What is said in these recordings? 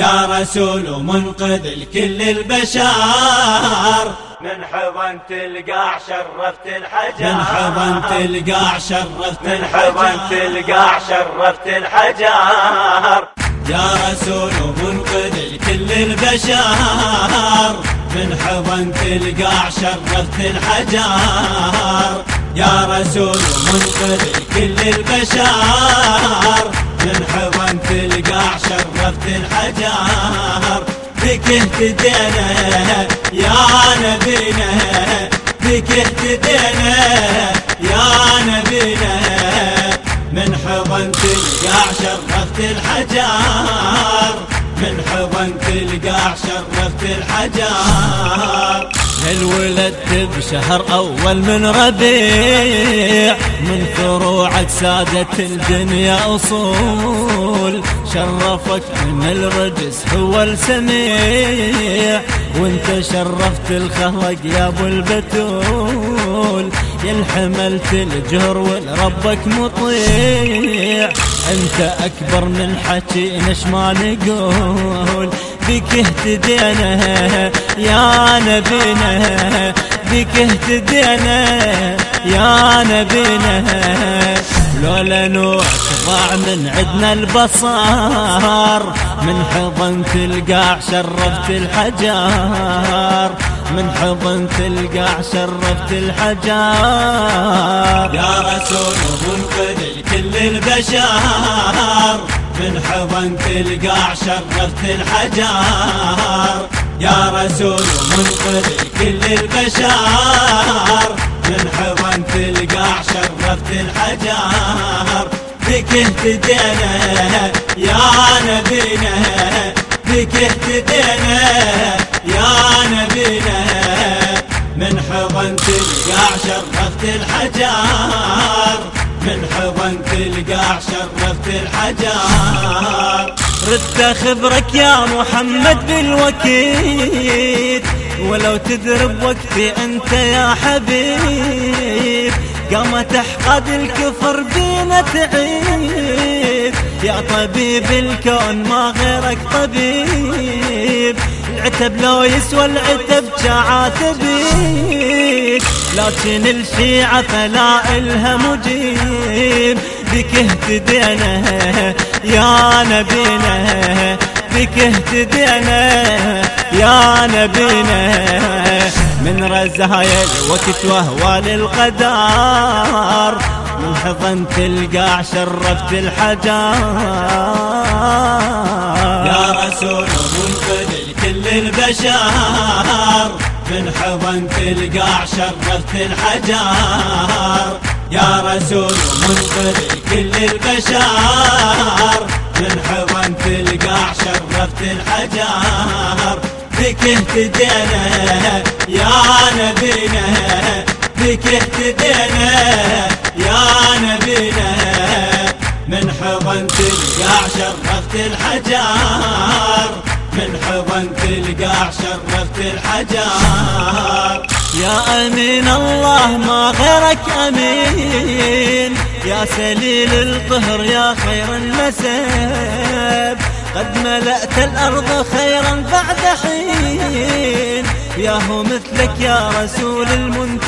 يا رسول منقذ الكل البشر. من حضن تلقاع شرفت الحجر. من حضن تلقاع شرفت من حضن تلقاع شرفت الحجر. يا رسول منقذ الكل البشر. من حضن تلقاع شرفت الحجر. يا رسول منقذ الكل البشر. اهتدينا يا نبينا بك اهتدينا يا نبينا. من حضن تلقاع شرفت الحجر من حضن تلقاع شرفت الحجر الولد بشهر أول من ربيع. من فروعك سادت الدنيا أصول. شرفك من الرجس هو السميع. وانت شرفت الخلق يا أبو البتول. يا الجهر ولربك مطيع. أنت أكبر من حكينا ما نقول بك اهتدينا يا نبينا بك اهتدينا يا نبينا. لولا نوح ضاع من عدنا البصار من حضن تلقاع شرفت الحجار من حضن تلقاع شرفت الحجار. يا رسول منقذ كل البشر من حضن تلقاع شرفت الحجار. يا رسول منقذ كل البشر. من حضن تلقاع شرفت الحجار. بك اهتدينا يا نبينا. بك اهتدينا يا نبينا. من حضن تلقاع شرفت الحجار. حضن تلقاع شرفت الحجار رد خبرك يا محمد بالوكيد ولو تدرب وقتي أنت يا حبيب. قامت أحقاد الكفر بينا تعيد يا طبيب الكون ما غيرك طبيب. العتب لو يسوى العتب كعاتبيك لكن الشيعة فلا إلها مجيب. بك اهتدينا يا نبينا بك اهتدينا يا نبينا. من رزايا الوقت واهوال القدر من حضن تلقى شرفت الحجار يا رسول منقذ كل البشر من حضن تلقى شرفت الحجار يا رسول منقذ كل البشر. من حضن تلقى شرفت الحجار بك اهتدينا يا نبينا. بك اهتدينا يا نبينا. من حضن تلقى شرفت الحجار من حضن تلقى شرفت الحجار يا أمين الله ما غيرك أمين. يا سليل الطهر يا خير النسب. قد ملأت الأرض خيرا بعد حين. يا هو مثلك يا رسول المنتجب.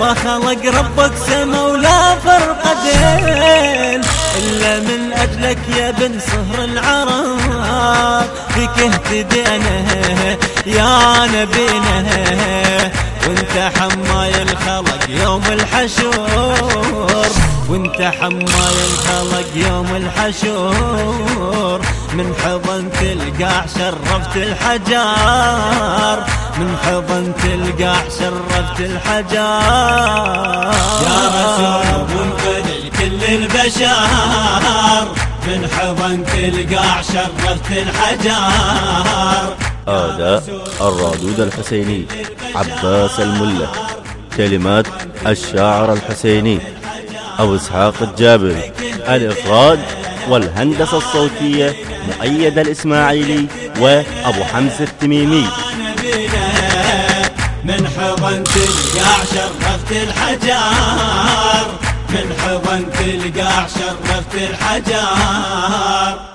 ما خلق ربك سما ولا فرق دين. إلا من أجلك يا بن صهر العرب. فيك اهتدينا يا نبينا وانت حماي الخلق يوم الحشور. وانت حماي الخلق يوم الحشور. من حضن تلقاع شرفت الحجار. من حضن تلقاع شرفت الحجار. يا رسول منقذ كل البشر. من حضن تلقاع شرفت الحجار. أداء الرادود الحسيني عباس الملة. كلمات الشاعر الحسيني أبو إسحاق الجابري. الإخراج والهندسة الصوتية مؤيد الإسماعيلي وأبو حمزة التميمي. من حضن تلقاع شرفت الحجار. من حضن تلقاع شرفت الحجار.